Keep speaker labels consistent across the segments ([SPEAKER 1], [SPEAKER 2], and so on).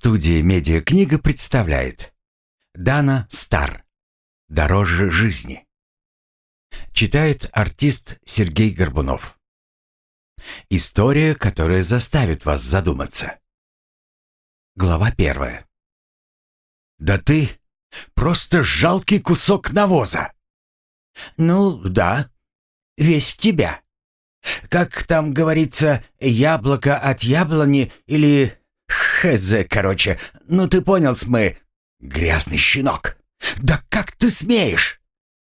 [SPEAKER 1] Студия «Медиакнига» представляет Дана Стар «Дороже жизни» Читает артист Сергей Горбунов История, которая заставит вас задуматься Глава первая «Да ты просто жалкий кусок навоза!» «Ну, да, весь в тебя. Как там говорится, яблоко от яблони или Хз, короче. Ну ты понял, смы. Грязный щенок. Да как ты смеешь?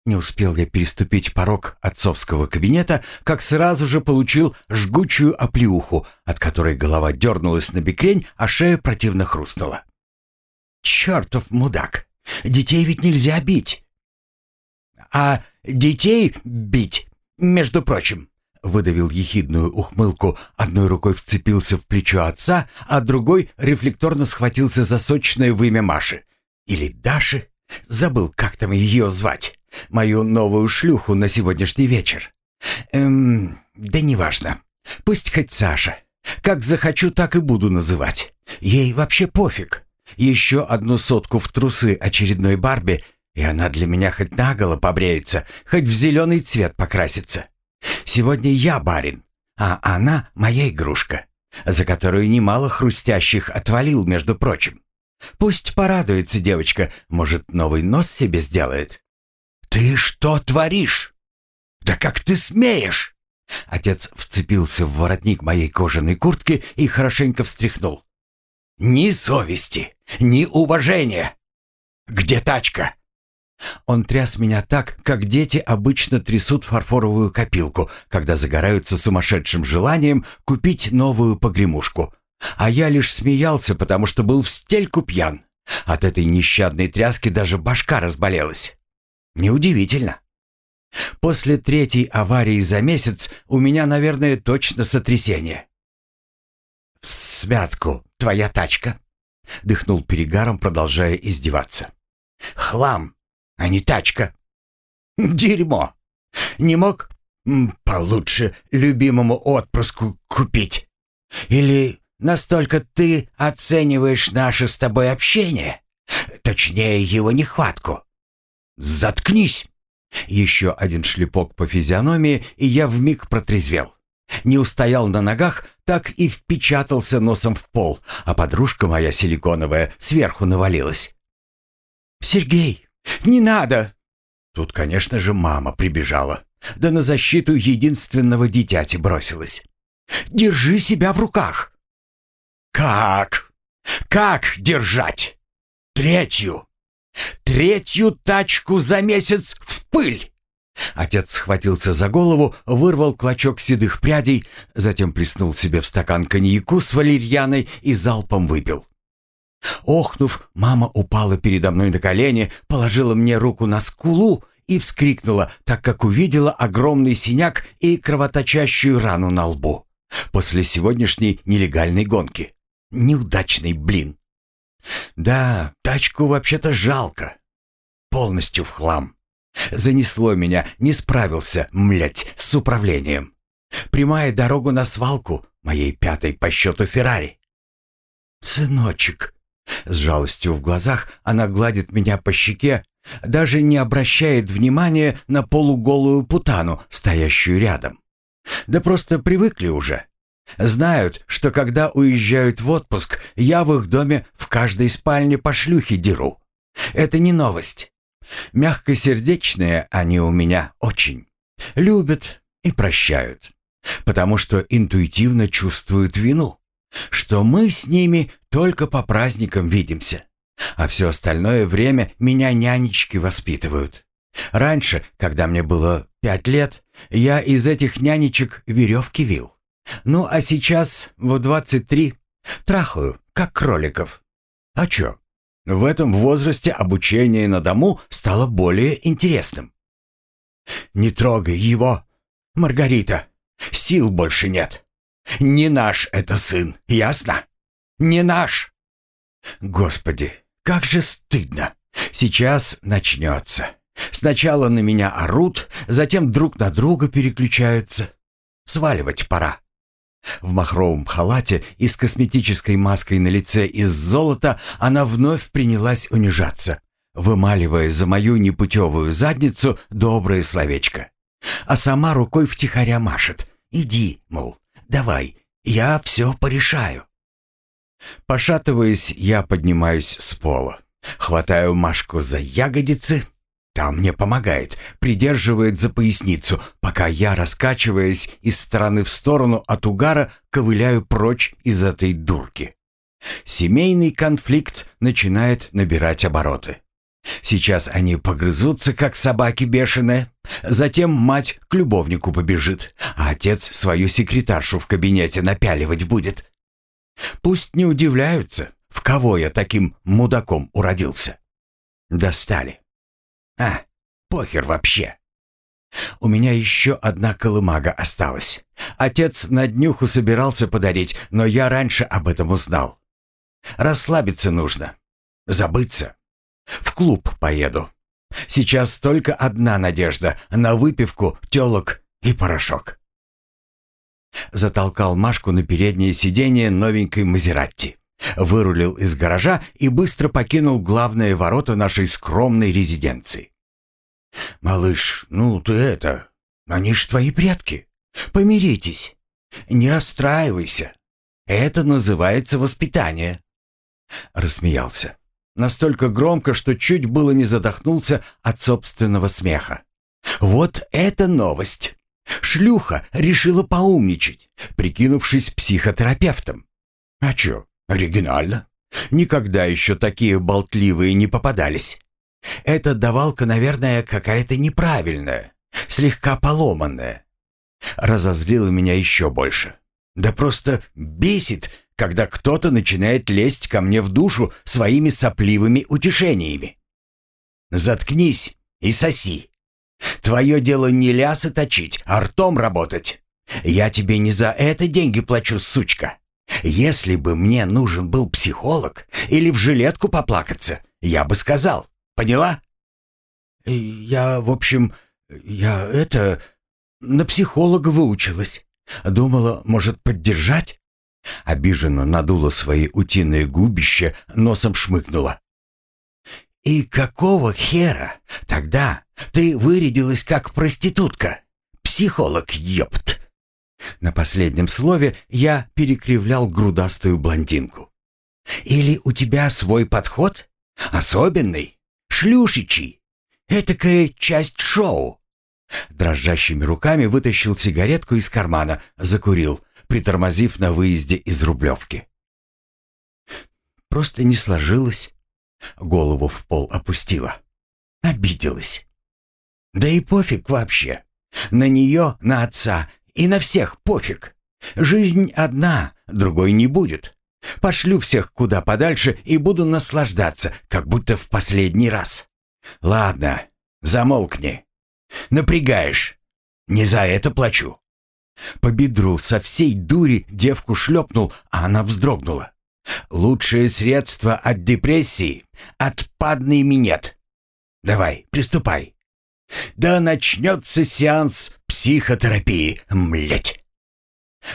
[SPEAKER 1] Не успел я переступить порог отцовского кабинета, как сразу же получил жгучую оплеуху, от которой голова дернулась на бекрень, а шея противно хрустнула. «Чертов мудак! Детей ведь нельзя бить!» «А детей бить, между прочим, Выдавил ехидную ухмылку, одной рукой вцепился в плечо отца, а другой рефлекторно схватился за сочное вымя Маши. Или Даши? Забыл, как там ее звать. Мою новую шлюху на сегодняшний вечер. Эм, да неважно. Пусть хоть Саша. Как захочу, так и буду называть. Ей вообще пофиг. Еще одну сотку в трусы очередной Барби, и она для меня хоть наголо побреется, хоть в зеленый цвет покрасится. Сегодня я барин, а она моя игрушка, за которую немало хрустящих отвалил, между прочим. Пусть порадуется девочка, может, новый нос себе сделает. «Ты что творишь? Да как ты смеешь?» Отец вцепился в воротник моей кожаной куртки и хорошенько встряхнул. «Ни совести, ни уважения! Где тачка?» Он тряс меня так, как дети обычно трясут фарфоровую копилку, когда загораются сумасшедшим желанием купить новую погремушку. А я лишь смеялся, потому что был в стельку пьян. От этой нещадной тряски даже башка разболелась. Неудивительно. После третьей аварии за месяц у меня, наверное, точно сотрясение. «В святку твоя тачка?» — дыхнул перегаром, продолжая издеваться. «Хлам! А не тачка. Дерьмо. Не мог получше любимому отпуску купить? Или настолько ты оцениваешь наше с тобой общение? Точнее, его нехватку. Заткнись. Еще один шлепок по физиономии, и я вмиг протрезвел. Не устоял на ногах, так и впечатался носом в пол, а подружка моя силиконовая сверху навалилась. «Сергей, «Не надо!» Тут, конечно же, мама прибежала. Да на защиту единственного дитяти бросилась. «Держи себя в руках!» «Как? Как держать? Третью! Третью тачку за месяц в пыль!» Отец схватился за голову, вырвал клочок седых прядей, затем плеснул себе в стакан коньяку с валерьяной и залпом выпил. Охнув, мама упала передо мной на колени, положила мне руку на скулу и вскрикнула, так как увидела огромный синяк и кровоточащую рану на лбу. После сегодняшней нелегальной гонки. Неудачный блин. Да, тачку вообще-то жалко. Полностью в хлам. Занесло меня, не справился, млять, с управлением. Прямая дорогу на свалку моей пятой по счету Феррари. «Сыночек», с жалостью в глазах она гладит меня по щеке, даже не обращает внимания на полуголую путану, стоящую рядом. Да просто привыкли уже. Знают, что когда уезжают в отпуск, я в их доме в каждой спальне по шлюхе деру. Это не новость. Мягкосердечные они у меня очень. Любят и прощают. Потому что интуитивно чувствуют вину что мы с ними только по праздникам видимся, а все остальное время меня нянечки воспитывают. Раньше, когда мне было пять лет, я из этих нянечек веревки вил. Ну, а сейчас, в двадцать три, трахаю, как кроликов. А чё? В этом возрасте обучение на дому стало более интересным. «Не трогай его, Маргарита, сил больше нет», не наш это сын, ясно? Не наш. Господи, как же стыдно. Сейчас начнется. Сначала на меня орут, затем друг на друга переключаются. Сваливать пора. В махровом халате и с косметической маской на лице из золота она вновь принялась унижаться, вымаливая за мою непутевую задницу доброе словечко. А сама рукой втихаря машет. «Иди, мол, давай, я все порешаю». Пошатываясь, я поднимаюсь с пола, хватаю Машку за ягодицы, Та мне помогает, придерживает за поясницу, пока я, раскачиваясь из стороны в сторону от угара, ковыляю прочь из этой дурки. Семейный конфликт начинает набирать обороты. Сейчас они погрызутся, как собаки бешеные. Затем мать к любовнику побежит, а отец свою секретаршу в кабинете напяливать будет. Пусть не удивляются, в кого я таким мудаком уродился. Достали. А, похер вообще. У меня еще одна колымага осталась. Отец на днюху собирался подарить, но я раньше об этом узнал. Расслабиться нужно. Забыться. В клуб поеду. Сейчас только одна надежда на выпивку, телок и порошок. Затолкал Машку на переднее сиденье новенькой Мазератти. Вырулил из гаража и быстро покинул главные ворота нашей скромной резиденции. «Малыш, ну ты это... Они ж твои предки. Помиритесь. Не расстраивайся. Это называется воспитание». Рассмеялся. Настолько громко, что чуть было не задохнулся от собственного смеха. «Вот это новость!» Шлюха решила поумничать, прикинувшись психотерапевтом. А чё, оригинально. Никогда еще такие болтливые не попадались. Эта давалка, наверное, какая-то неправильная, слегка поломанная. Разозлила меня еще больше. Да просто бесит, когда кто-то начинает лезть ко мне в душу своими сопливыми утешениями. Заткнись и соси. Твое дело не лясы точить, а ртом работать. Я тебе не за это деньги плачу, сучка. Если бы мне нужен был психолог или в жилетку поплакаться, я бы сказал. Поняла? Я, в общем, я это на психолога выучилась. Думала, может, поддержать? Обиженно надула свои утиные губища, носом шмыкнула. «И какого хера тогда ты вырядилась как проститутка? Психолог, ёпт!» На последнем слове я перекривлял грудастую блондинку. «Или у тебя свой подход? Особенный? Шлюшичий? Этакая часть шоу?» Дрожащими руками вытащил сигаретку из кармана, закурил, притормозив на выезде из Рублевки. Просто не сложилось. Голову в пол опустила. Обиделась. Да и пофиг вообще. На нее, на отца и на всех пофиг. Жизнь одна, другой не будет. Пошлю всех куда подальше и буду наслаждаться, как будто в последний раз. Ладно, замолкни. Напрягаешь. Не за это плачу. По бедру со всей дури девку шлепнул, а она вздрогнула. Лучшее средство от депрессии — отпадный минет. Давай, приступай. Да начнется сеанс психотерапии, млять.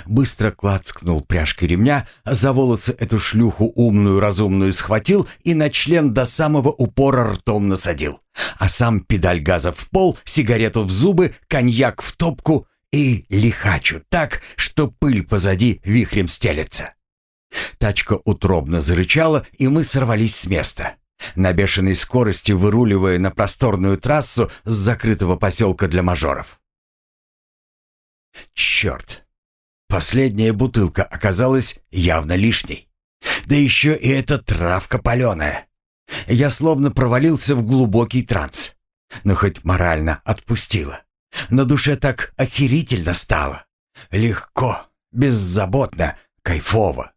[SPEAKER 1] Быстро клацкнул пряжкой ремня, за волосы эту шлюху умную разумную схватил и на член до самого упора ртом насадил. А сам педаль газа в пол, сигарету в зубы, коньяк в топку и лихачу так, что пыль позади вихрем стелется. Тачка утробно зарычала, и мы сорвались с места. На бешеной скорости выруливая на просторную трассу с закрытого поселка для мажоров. Черт! Последняя бутылка оказалась явно лишней. Да еще и эта травка паленая. Я словно провалился в глубокий транс. Но хоть морально отпустила. На душе так охерительно стало. Легко, беззаботно, кайфово.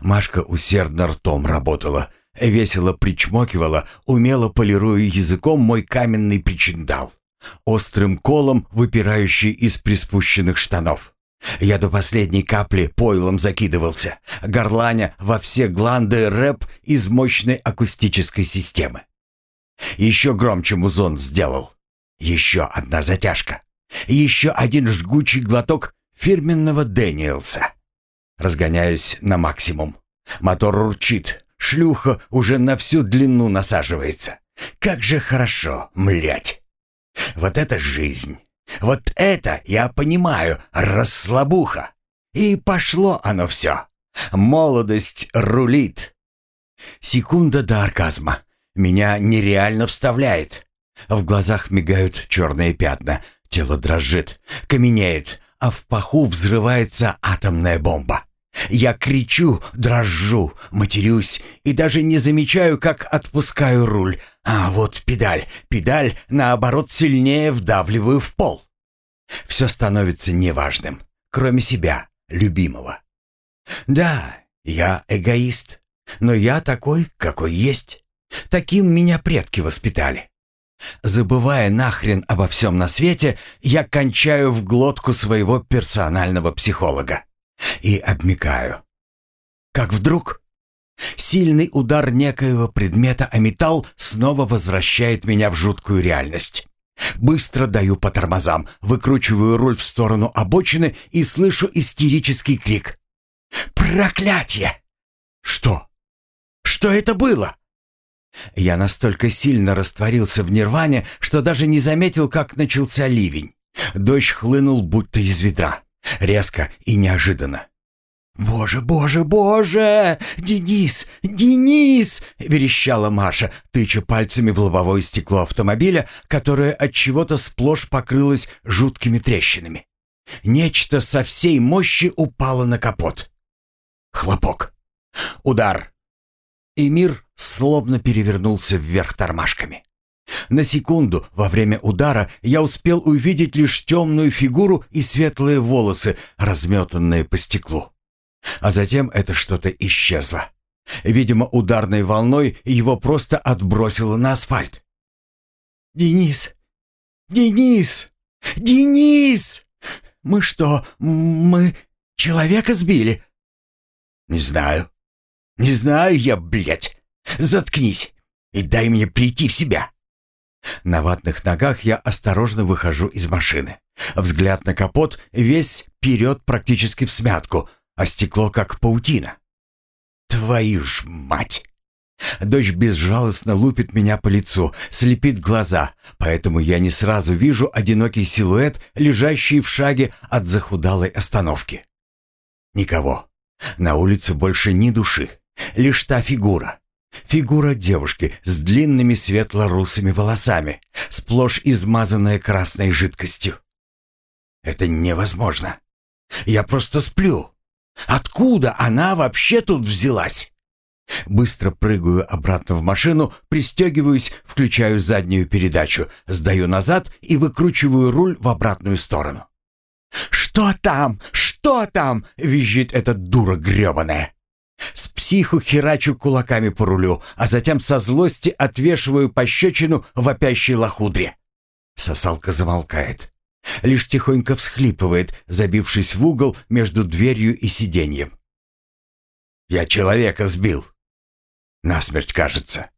[SPEAKER 1] Машка усердно ртом работала, весело причмокивала, умело полируя языком мой каменный причиндал, острым колом выпирающий из приспущенных штанов. Я до последней капли пойлом закидывался, горланя во все гланды рэп из мощной акустической системы. Еще громче музон сделал. Еще одна затяжка. Еще один жгучий глоток фирменного Дэниелса. Разгоняюсь на максимум. Мотор урчит, шлюха уже на всю длину насаживается. Как же хорошо, млять. Вот это жизнь. Вот это я понимаю, расслабуха. И пошло оно все. Молодость рулит. Секунда до оргазма. Меня нереально вставляет. В глазах мигают черные пятна. Тело дрожит, каменеет, а в паху взрывается атомная бомба. Я кричу, дрожжу, матерюсь и даже не замечаю, как отпускаю руль. А вот педаль, педаль, наоборот, сильнее вдавливаю в пол. Все становится неважным, кроме себя, любимого. Да, я эгоист, но я такой, какой есть. Таким меня предки воспитали. Забывая нахрен обо всем на свете, я кончаю в глотку своего персонального психолога и обмикаю. Как вдруг сильный удар некоего предмета о металл снова возвращает меня в жуткую реальность. Быстро даю по тормозам, выкручиваю руль в сторону обочины и слышу истерический крик. «Проклятие!» «Что? Что это было?» Я настолько сильно растворился в нирване, что даже не заметил, как начался ливень. Дождь хлынул будто из ведра. Резко и неожиданно. «Боже, боже, боже! Денис! Денис!» — верещала Маша, тыча пальцами в лобовое стекло автомобиля, которое от чего-то сплошь покрылось жуткими трещинами. Нечто со всей мощи упало на капот. Хлопок. Удар. И мир словно перевернулся вверх тормашками. На секунду во время удара я успел увидеть лишь темную фигуру и светлые волосы, разметанные по стеклу. А затем это что-то исчезло. Видимо, ударной волной его просто отбросило на асфальт. «Денис! Денис! Денис! Мы что, мы человека сбили?» «Не знаю. Не знаю я, блядь. Заткнись и дай мне прийти в себя». На ватных ногах я осторожно выхожу из машины. Взгляд на капот весь вперед практически в смятку, а стекло как паутина. Твою ж мать! Дождь безжалостно лупит меня по лицу, слепит глаза, поэтому я не сразу вижу одинокий силуэт, лежащий в шаге от захудалой остановки. Никого. На улице больше ни души. Лишь та фигура, Фигура девушки с длинными светло-русыми волосами, сплошь измазанная красной жидкостью. Это невозможно. Я просто сплю. Откуда она вообще тут взялась? Быстро прыгаю обратно в машину, пристегиваюсь, включаю заднюю передачу, сдаю назад и выкручиваю руль в обратную сторону. «Что там? Что там?» — визжит эта дура гребаная. С психу херачу кулаками по рулю, а затем со злости отвешиваю пощечину вопящей лохудре. Сосалка замолкает. Лишь тихонько всхлипывает, забившись в угол между дверью и сиденьем. «Я человека сбил. Насмерть, кажется.